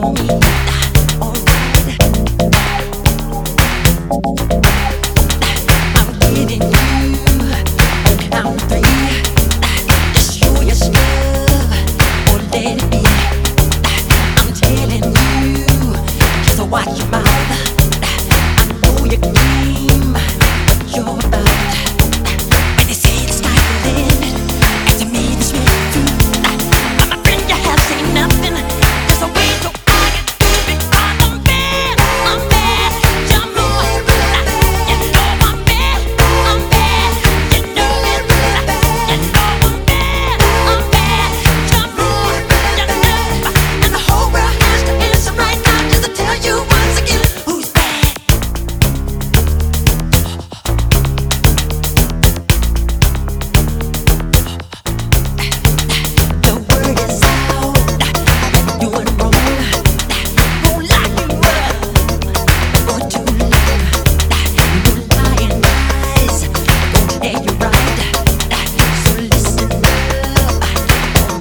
don't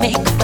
make